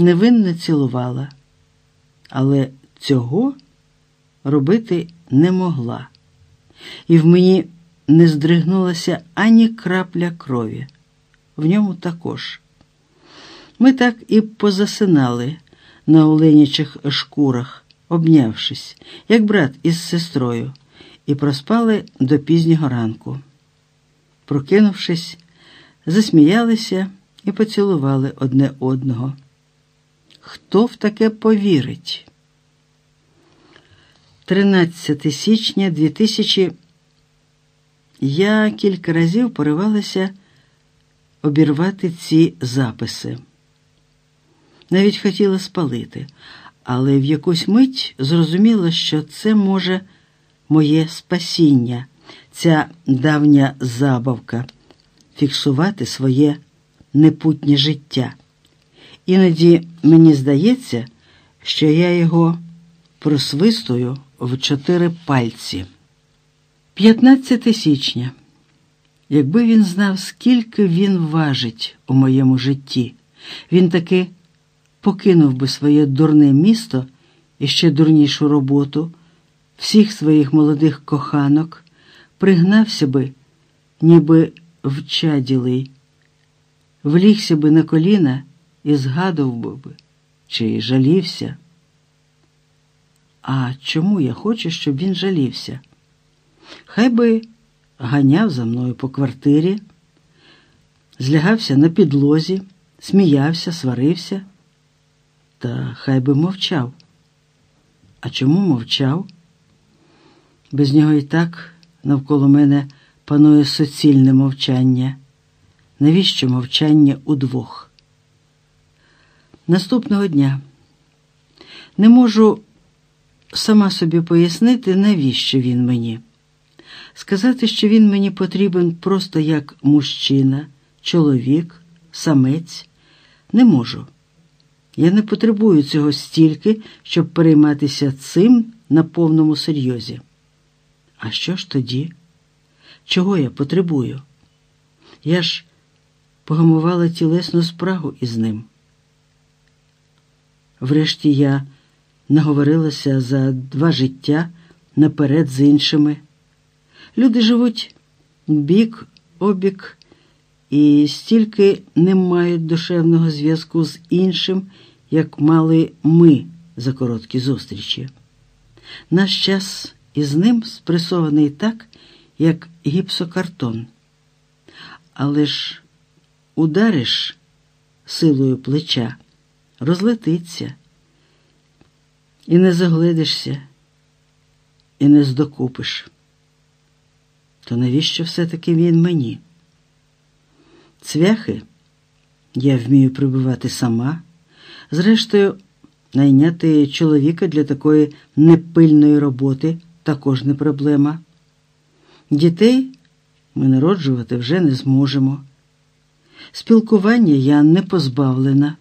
невинно цілувала, але цього робити не могла, і в мені не здригнулася ані крапля крові. В ньому також. Ми так і позасинали на оленячих шкурах, обнявшись, як брат із сестрою, і проспали до пізнього ранку. Прокинувшись, засміялися і поцілували одне одного. Хто в таке повірить? 13 січня 2000 Я кілька разів поривалася обірвати ці записи. Навіть хотіла спалити, але в якусь мить зрозуміла, що це може моє спасіння, ця давня забавка фіксувати своє непутнє життя. Іноді мені здається, що я його просвистую в чотири пальці. 15 січня. Якби він знав, скільки він важить у моєму житті, він таки покинув би своє дурне місто і ще дурнішу роботу, всіх своїх молодих коханок, пригнався би, ніби вчаділий, влігся би на коліна і згадував би, чи жалівся. А чому я хочу, щоб він жалівся? Хай би ганяв за мною по квартирі, злягався на підлозі, сміявся, сварився, та хай би мовчав. А чому мовчав? Без нього і так навколо мене панує суцільне мовчання. Навіщо мовчання удвох? Наступного дня не можу сама собі пояснити, навіщо він мені. Сказати, що він мені потрібен просто як мужчина, чоловік, самець, не можу. Я не потребую цього стільки, щоб перейматися цим на повному серйозі. А що ж тоді? Чого я потребую? Я ж погамувала тілесну спрагу із ним. Врешті я наговорилася за два життя наперед з іншими. Люди живуть бік обік і стільки не мають душевного зв'язку з іншим, як мали ми за короткі зустрічі. Наш час із ним спресований так, як гіпсокартон. Але ж удариш силою плеча, розлетиться, і не загледишся, і не здокупиш. То навіщо все-таки він мені? Цвяхи я вмію прибивати сама, зрештою, найняти чоловіка для такої непильної роботи також не проблема. Дітей ми народжувати вже не зможемо. Спілкування я не позбавлена.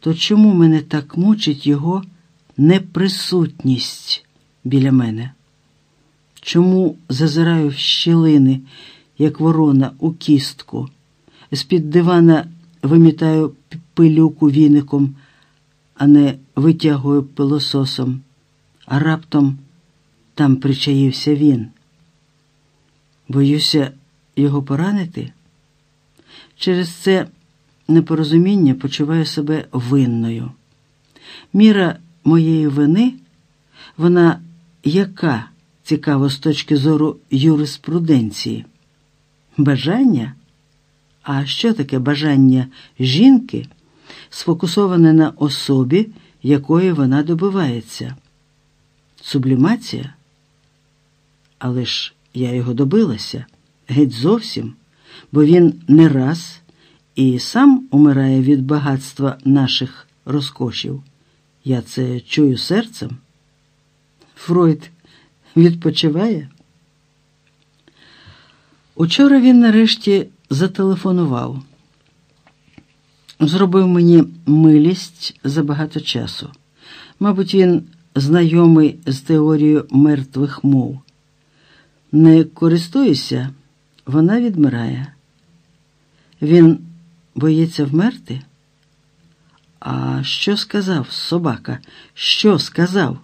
То чому мене так мучить його неприсутність біля мене? Чому зазираю в щілини, як ворона у кістку, з-під дивана вимітаю пилюку віником, а не витягую пилососом, а раптом там причаївся він. Боюся його поранити. Через це непорозуміння почуваю себе винною. Міра моєї вини, вона яка цікаво з точки зору юриспруденції? Бажання? А що таке бажання жінки, сфокусоване на особі, якої вона добивається? Сублімація? Але ж я його добилася геть зовсім, бо він не раз і сам умирає від багатства наших розкошів. Я це чую серцем. Фройд відпочиває. Учора він нарешті зателефонував. Зробив мені милість за багато часу. Мабуть, він знайомий з теорією мертвих мов. Не користуюся, вона відмирає. Він боїться вмерти, А що сказав собака? Що сказав?